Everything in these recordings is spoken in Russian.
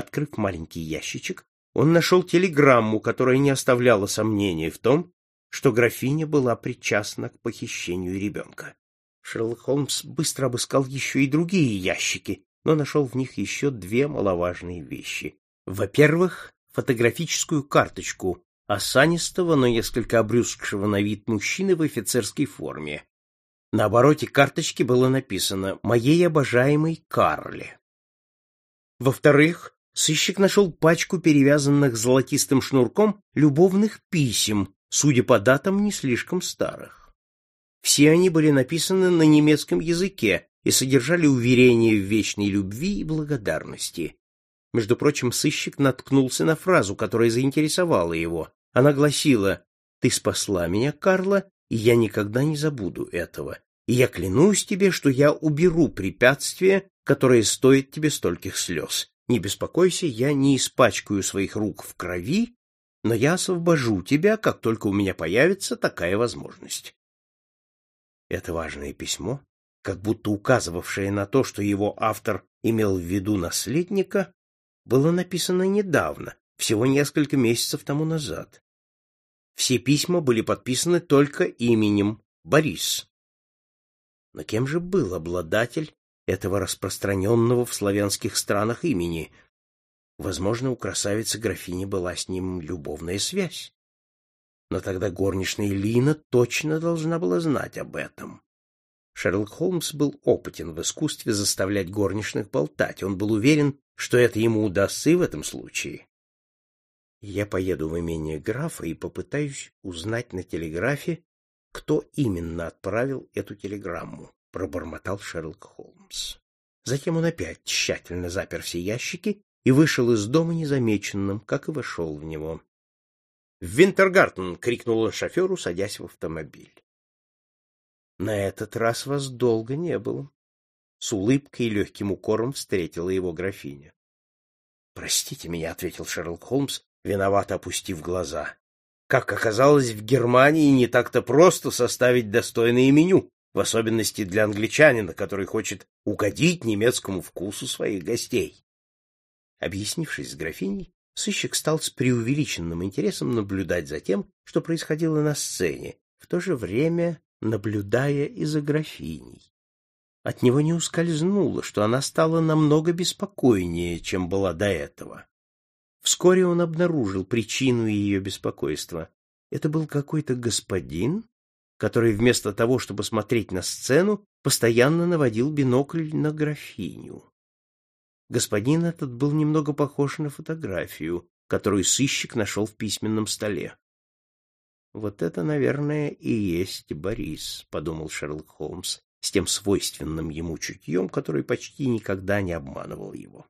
Открыв маленький ящичек, он нашел телеграмму, которая не оставляла сомнений в том, что графиня была причастна к похищению ребенка. Шерлок Холмс быстро обыскал еще и другие ящики, но нашел в них еще две маловажные вещи. Во-первых, фотографическую карточку осанистого, но несколько обрюзгшего на вид мужчины в офицерской форме. На обороте карточки было написано «Моей обожаемой Карле». Во-вторых, сыщик нашел пачку перевязанных золотистым шнурком любовных писем, судя по датам, не слишком старых. Все они были написаны на немецком языке и содержали уверения в вечной любви и благодарности. Между прочим, сыщик наткнулся на фразу, которая заинтересовала его. Она гласила «Ты спасла меня, Карла, и я никогда не забуду этого. И я клянусь тебе, что я уберу препятствие, которое стоит тебе стольких слез. Не беспокойся, я не испачкаю своих рук в крови, но я освобожу тебя, как только у меня появится такая возможность. Это важное письмо, как будто указывавшее на то, что его автор имел в виду наследника, было написано недавно, всего несколько месяцев тому назад. Все письма были подписаны только именем Борис. Но кем же был обладатель этого распространенного в славянских странах имени? Возможно, у красавицы графини была с ним любовная связь. Но тогда горничная Лина точно должна была знать об этом. Шерлок Холмс был опытен в искусстве заставлять горничных болтать. Он был уверен, что это ему удастся и в этом случае. Я поеду в имение графа и попытаюсь узнать на телеграфе, кто именно отправил эту телеграмму, пробормотал Шерлок Холмс. Затем он опять тщательно запер все ящики и вышел из дома незамеченным, как и вошел в него. «В Винтергартен!» — крикнул он шоферу, садясь в автомобиль. «На этот раз вас долго не было», с улыбкой и легким укором встретила его графиня. «Простите меня», — ответил Шерлок Холмс, виновато опустив глаза. «Как оказалось, в Германии не так-то просто составить достойное меню, в особенности для англичанина, который хочет угодить немецкому вкусу своих гостей». Объяснившись с графиней, сыщик стал с преувеличенным интересом наблюдать за тем, что происходило на сцене, в то же время наблюдая и за графиней. От него не ускользнуло, что она стала намного беспокойнее, чем была до этого. Вскоре он обнаружил причину ее беспокойства. Это был какой-то господин, который вместо того, чтобы смотреть на сцену, постоянно наводил бинокль на графиню. Господин этот был немного похож на фотографию, которую сыщик нашел в письменном столе. «Вот это, наверное, и есть Борис», — подумал Шерлок Холмс с тем свойственным ему чутьем, который почти никогда не обманывал его.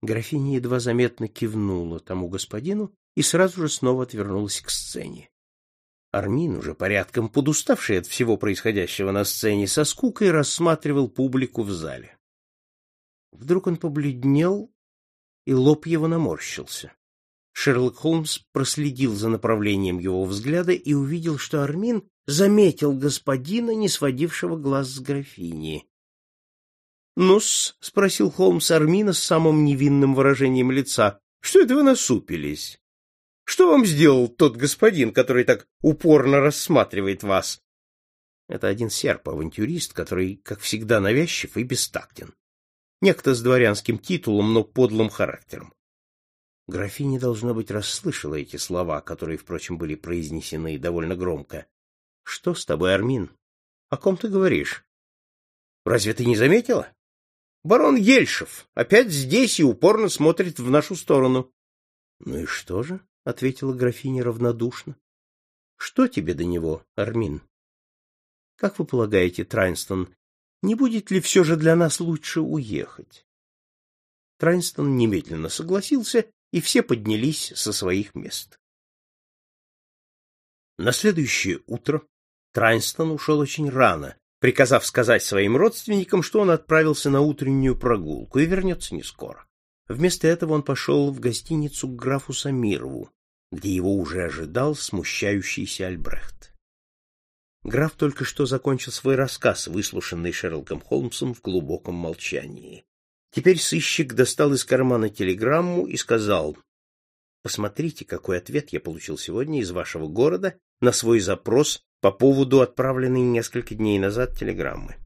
Графиня едва заметно кивнула тому господину и сразу же снова отвернулась к сцене. Армин, уже порядком подуставший от всего происходящего на сцене, со скукой рассматривал публику в зале. Вдруг он побледнел, и лоб его наморщился. Шерлок Холмс проследил за направлением его взгляда и увидел, что Армин заметил господина, не сводившего глаз с графини. «Ну-с», — спросил Холмс Армина с самым невинным выражением лица, — «что это вы насупились? Что вам сделал тот господин, который так упорно рассматривает вас?» Это один серп-авантюрист, который, как всегда, навязчив и бестактен. Некто с дворянским титулом, но подлым характером. Графиня, должно быть, расслышала эти слова, которые, впрочем, были произнесены довольно громко. — Что с тобой, Армин? О ком ты говоришь? — Разве ты не заметила? Барон Ельшев опять здесь и упорно смотрит в нашу сторону. — Ну и что же? — ответила графиня равнодушно. — Что тебе до него, Армин? — Как вы полагаете, Трайнстон, не будет ли все же для нас лучше уехать? Трайнстон немедленно согласился и все поднялись со своих мест. На следующее утро Трайнстон ушел очень рано, приказав сказать своим родственникам, что он отправился на утреннюю прогулку и вернется не скоро. Вместо этого он пошел в гостиницу к графу Самирову, где его уже ожидал смущающийся Альбрехт. Граф только что закончил свой рассказ, выслушанный Шерлоком Холмсом в глубоком молчании. Теперь сыщик достал из кармана телеграмму и сказал, «Посмотрите, какой ответ я получил сегодня из вашего города на свой запрос по поводу отправленной несколько дней назад телеграммы.